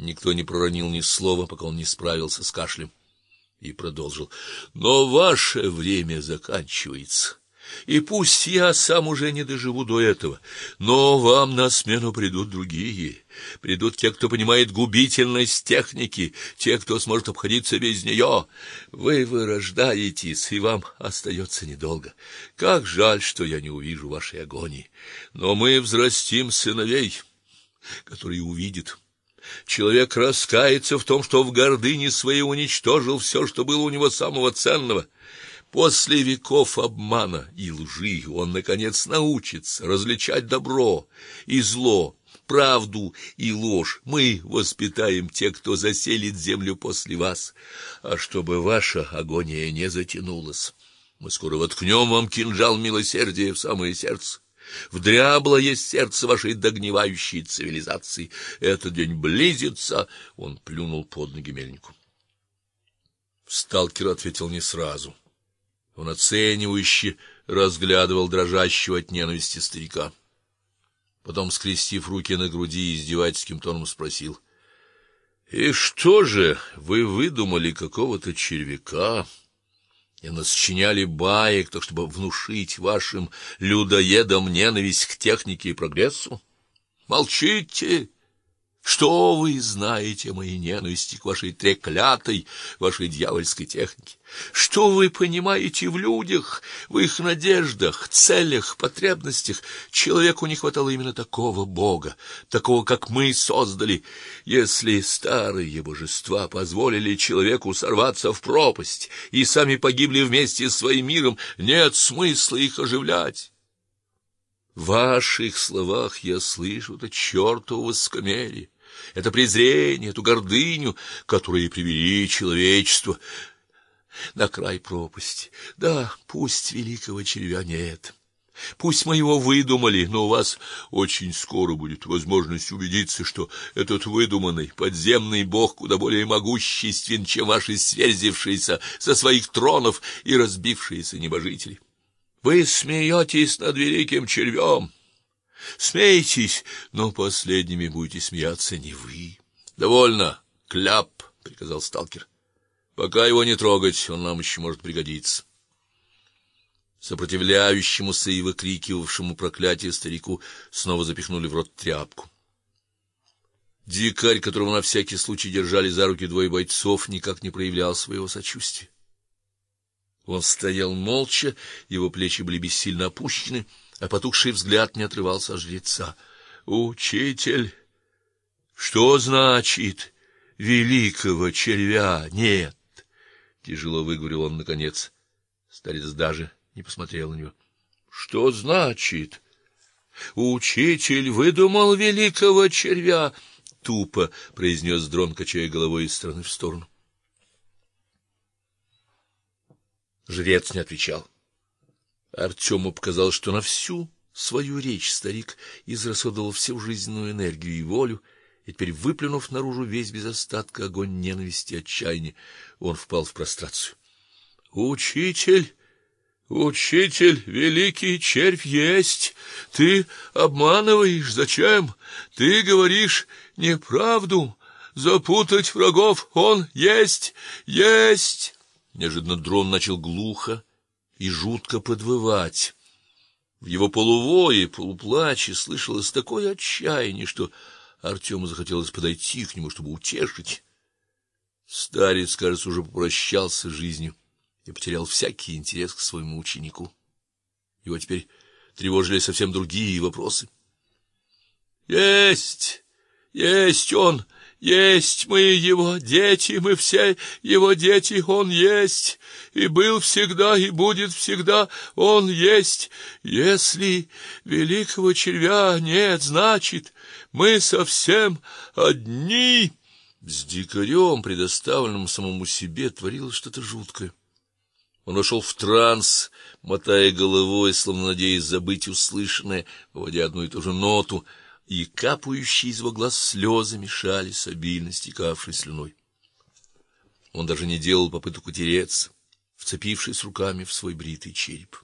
Никто не проронил ни слова, пока он не справился с кашлем, и продолжил: "Но ваше время заканчивается. И пусть я сам уже не доживу до этого, но вам на смену придут другие. Придут те, кто понимает губительность техники, те, кто сможет обходиться без нее. Вы вырождаетесь, и вам остается недолго. Как жаль, что я не увижу вашей агонии. Но мы взрастим сыновей, которые увидят Человек раскается в том, что в гордыне своей уничтожил все, что было у него самого ценного. После веков обмана и лжи он наконец научится различать добро и зло, правду и ложь. Мы воспитаем тех, кто заселит землю после вас, а чтобы ваша агония не затянулась. Мы скоро воткнем вам кинжал милосердия в самое сердце. В дряблое сердце вашей догнивающей цивилизации. Этот день близится, он плюнул под ноги мельнику. Сталкер ответил не сразу. Он оценивающе разглядывал дрожащего от ненависти старика. Потом, скрестив руки на груди, издевательским тоном спросил: "И что же, вы выдумали какого-то червяка и насчиняли баек, так чтобы внушить вашим людоедам ненависть к технике и прогрессу? Молчите!" Что вы знаете моей ненависти к вашей треклятой, вашей дьявольской технике? Что вы понимаете в людях, в их надеждах, целях, потребностях? Человеку не хватало именно такого бога, такого, как мы создали. Если старые божества позволили человеку сорваться в пропасть и сами погибли вместе с своим миром, нет смысла их оживлять. В ваших словах я слышу это чертово высокомерие это презрение, эту гордыню, которые привели человечество на край пропасти. Да, пусть великого червя нет. Пусть мы его выдумали, но у вас очень скоро будет возможность убедиться, что этот выдуманный подземный бог куда более могуществен, чем ваши сверзившиеся со своих тронов и разбившиеся небожители. Вы смеетесь над великим червем, Смейтесь, но последними будете смеяться не вы. Довольно, кляп, приказал сталкер. Пока его не трогать, он нам еще может пригодиться. Сопротивляющемуся и выкрикивавшему проклятие старику снова запихнули в рот тряпку. Дикарь, которого на всякий случай держали за руки двое бойцов, никак не проявлял своего сочувствия. Он стоял молча, его плечи были бессильно опущены, а потухший взгляд не отрывался от жреца. Учитель, что значит великого червя нет? тяжело выговорил он наконец. Старец даже не посмотрел на него. Что значит? Учитель выдумал великого червя, тупо произнес дрон, качая головой из стороны в сторону. Жрец не отвечал. Артему показалось, что на всю свою речь старик израсходовал всю жизненную энергию и волю, и теперь выплюнув наружу весь без остатка огонь ненависти и отчаяния, он впал в прострацию. Учитель, учитель, великий червь есть. Ты обманываешь, зачем? Ты говоришь неправду. Запутать врагов он есть, есть. Неожиданно дрон начал глухо и жутко подвывать. В его полувое, полуплаче слышалось такое отчаяние, что Артему захотелось подойти к нему, чтобы утешить. Старец, кажется, уже попрощался с жизнью и потерял всякий интерес к своему ученику. Его теперь тревожили совсем другие вопросы. Есть, есть он, есть мы его дети, мы все его дети, он есть, и был всегда, и будет всегда, он есть. Если великого червя нет, значит, мы совсем одни. С дикарем, предоставленным самому себе, творилось что-то жуткое. Он вошел в транс, мотая головой, словно надеясь забыть услышанное, выводя одну и ту же ноту — и капающие из его глаз слезы мешали с обильно стекавшей слюной. Он даже не делал попыток утереться, вцепившись руками в свой бритый череп.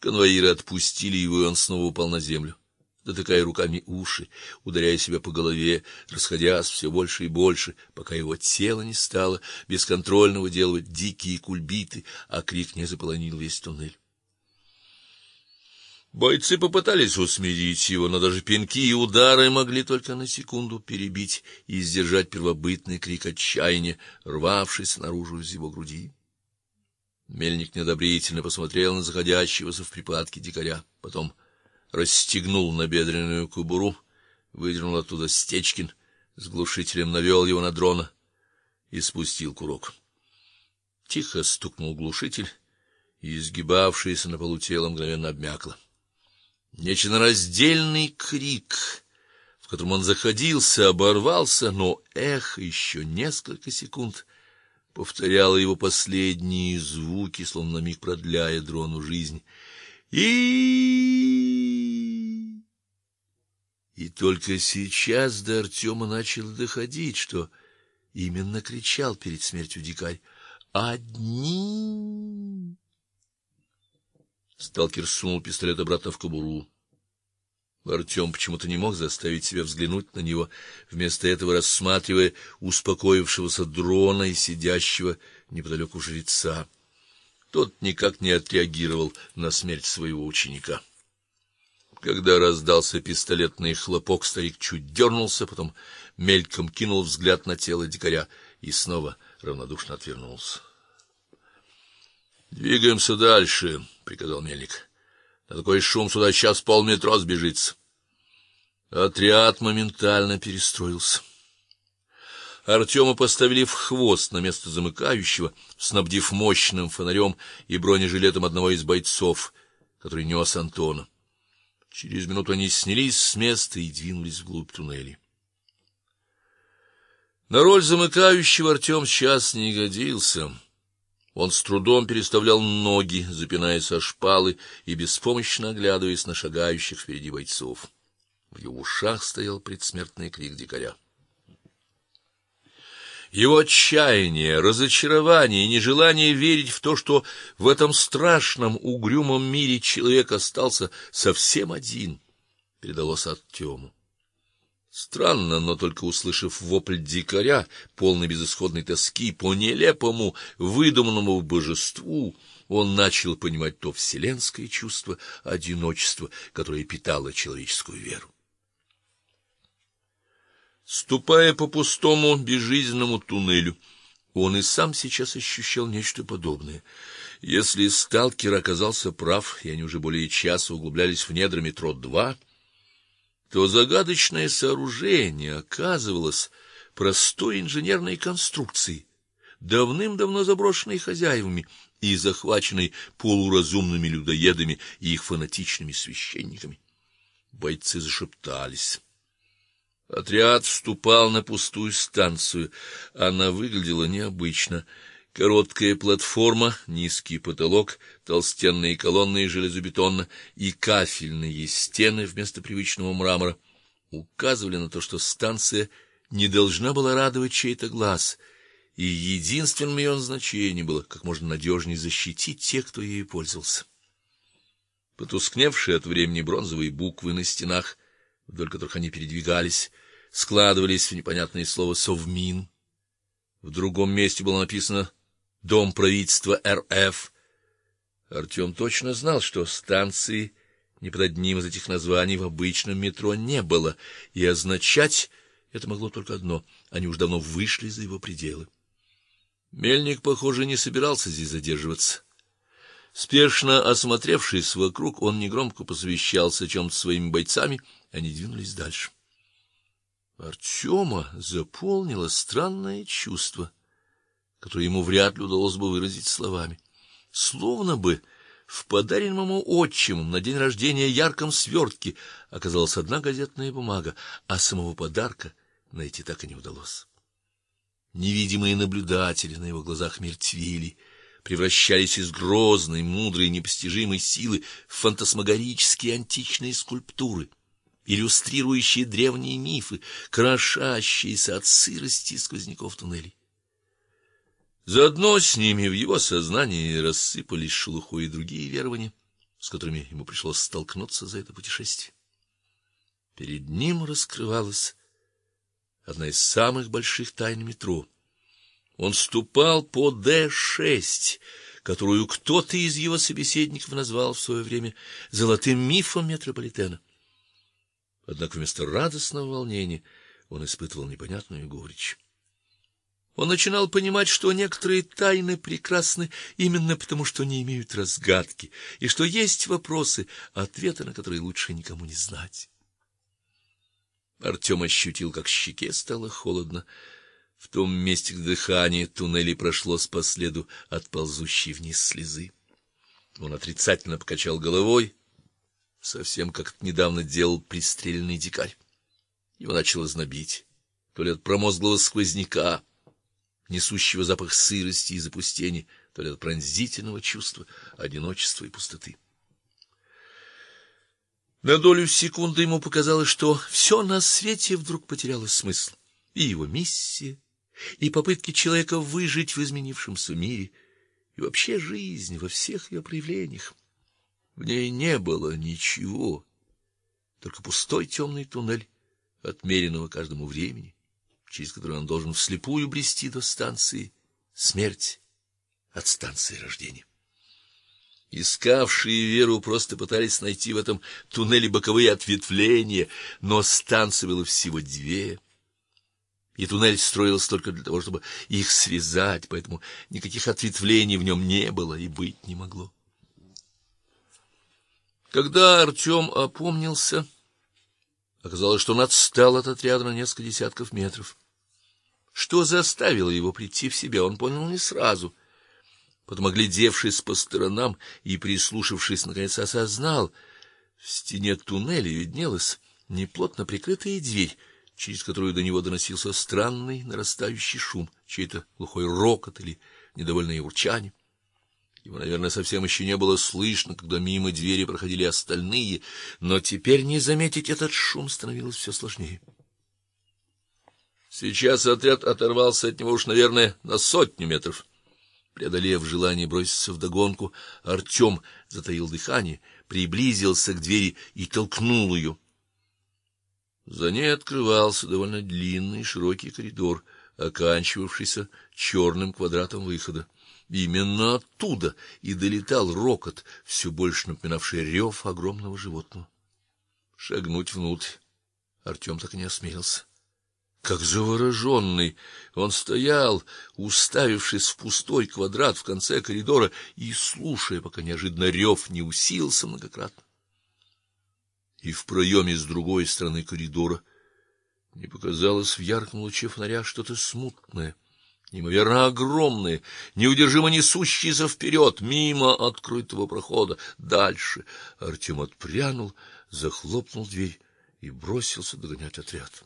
Конвоиры отпустили его, и он снова упал на землю, затыкая руками уши, ударяя себя по голове, расходясь все больше и больше, пока его тело не стало бесконтрольно выделывать дикие кульбиты, а крик не заполонил весь туннель. Бойцы попытались усмирить его, но даже пинки и удары могли только на секунду перебить и сдержать первобытный крик отчаяния, рвавшийся наружу из его груди. Мельник неодобрительно посмотрел на заходящегося в припадке дикаря, потом расстегнул набедренную кобуру, выдернул оттуда стечкин, с глушителем навел его на дрона и спустил курок. Тихо стукнул глушитель, и изгибавшееся на полу тело мгновенно обмякло. Нечленораздельный крик, в котором он заходился, оборвался, но эхо еще несколько секунд повторяло его последние звуки, словно на миг продляя дрону жизнь. И И только сейчас до Артема начало доходить, что именно кричал перед смертью дикарь: "Одни!" Сталкер сунул пистолет обратно в кобуру. Артем почему-то не мог заставить себя взглянуть на него, вместо этого рассматривая успокоившегося дрона и сидящего неподалеку жреца. Тот никак не отреагировал на смерть своего ученика. Когда раздался пистолетный хлопок, старик чуть дернулся, потом мельком кинул взгляд на тело дикаря и снова равнодушно отвернулся. Двигаемся дальше, приказал мельник. На такой шум сюда сейчас полметро сбежится. Отряд моментально перестроился. Артема поставили в хвост на место замыкающего, снабдив мощным фонарем и бронежилетом одного из бойцов, который нес Антона. Через минуту они снялись с места и двинулись вглубь туннеля. На роль замыкающего Артем сейчас не годился. Он с трудом переставлял ноги, запинаясь о шпалы и беспомощно оглядываясь на шагающих впереди бойцов. В его ушах стоял предсмертный крик дикаря. Его отчаяние, разочарование и нежелание верить в то, что в этом страшном угрюмом мире человек остался совсем один, передалось Артему. Странно, но только услышав вопль дикаря, полный безысходной тоски по нелепому, выдуманному божеству, он начал понимать то вселенское чувство одиночества, которое питало человеческую веру. Ступая по пустому, безжизненному туннелю, он и сам сейчас ощущал нечто подобное. Если сталкер оказался прав, и они уже более часа углублялись в недра метро 2, то загадочное сооружение оказывалось простой инженерной конструкцией, давным-давно заброшенной хозяевами и захваченной полуразумными людоедами и их фанатичными священниками. Бойцы зашептались. Отряд вступал на пустую станцию. Она выглядела необычно. Короткая платформа, низкий потолок, толстенные колонны из железобетона и кафельные стены вместо привычного мрамора указывали на то, что станция не должна была радовать чей-то глаз, и единственным ее назначением было как можно надежнее защитить тех, кто ею пользовался. Потускневшие от времени бронзовые буквы на стенах, вдоль которых они передвигались, складывались в непонятное слово совмин. В другом месте было написано Дом правительства РФ. Артем точно знал, что станции ни под одним из этих названий в обычном метро не было, и означать это могло только одно: они уж давно вышли за его пределы. Мельник, похоже, не собирался здесь задерживаться. Спешно осмотревшись вокруг, он негромко посовещался чем то своими бойцами, они двинулись дальше. Артема заполнило странное чувство которое ему вряд ли удалось бы выразить словами. Словно бы в подаренном ему отчимом на день рождения ярком свертке оказалась одна газетная бумага, а самого подарка найти так и не удалось. Невидимые наблюдатели на его глазах мертвели, превращались из грозной, мудрой, непостижимой силы в фантасмагорические античные скульптуры, иллюстрирующие древние мифы, крошащиеся от сырости сквозняков туннелей. Заодно с ними в его сознании рассыпались шелухой и другие верования, с которыми ему пришлось столкнуться за это путешествие. Перед ним раскрывалась одна из самых больших тайн метро. Он ступал по Д-6, которую кто-то из его собеседников назвал в свое время золотым мифом метрополитена. Однако вместо радостного волнения он испытывал непонятную горечь. Он начинал понимать, что некоторые тайны прекрасны именно потому, что не имеют разгадки, и что есть вопросы, ответы на которые лучше никому не знать. Артем ощутил, как щеке стало холодно. В том месте, где дыхание туннеля прошло по следу от ползущей вниз слезы. Он отрицательно покачал головой, совсем как недавно делал пристреленный дикарь. Его начало знобить, то ли от промозглого сквозняка, несущего запах сырости и запустения, то ли от пронзительного чувства одиночества и пустоты. На долю секунды ему показалось, что все на свете вдруг потеряло смысл, и его миссия, и попытки человека выжить в изменившемся мире, и вообще жизнь во всех ее проявлениях. В ней не было ничего, только пустой темный туннель, отмеренного каждому времени, через который он должен вслепую брести до станции смерть от станции рождения. Искавшие веру просто пытались найти в этом туннеле боковые ответвления, но станций было всего две. И туннель строился только для того, чтобы их связать, поэтому никаких ответвлений в нем не было и быть не могло. Когда Артем опомнился, оказалось, что он отстал от отряда на несколько десятков метров. Что заставило его прийти в себя, он понял не сразу. Потом, оглядевшись по сторонам и прислушавшись, наконец осознал, в стене туннеля виднелась неплотно прикрытая дверь, через которую до него доносился странный нарастающий шум, чей-то глухой рокот или недовольное урчание. Его, наверное, совсем еще не было слышно, когда мимо двери проходили остальные, но теперь не заметить этот шум становилось все сложнее. Сейчас отряд оторвался от него уж, наверное, на сотню метров. Преодолев желание броситься в догонку, Артем затаил дыхание, приблизился к двери и толкнул ее. За ней открывался довольно длинный широкий коридор, оканчивавшийся черным квадратом выхода. Именно оттуда и долетал рокот, все больше напоминавший рев огромного животного. Шагнуть внутрь Артем так и не осмелился. Как завороженный, он стоял, уставившись в пустой квадрат в конце коридора и слушая, пока неожиданно рев не усилился многократно. И в проеме с другой стороны коридора не показалось в ярком луче фонаря что-то смутное, неимоверно огромное, неудержимо несущееся вперед, мимо открытого прохода, дальше. Артем отпрянул, захлопнул дверь и бросился догонять отряд.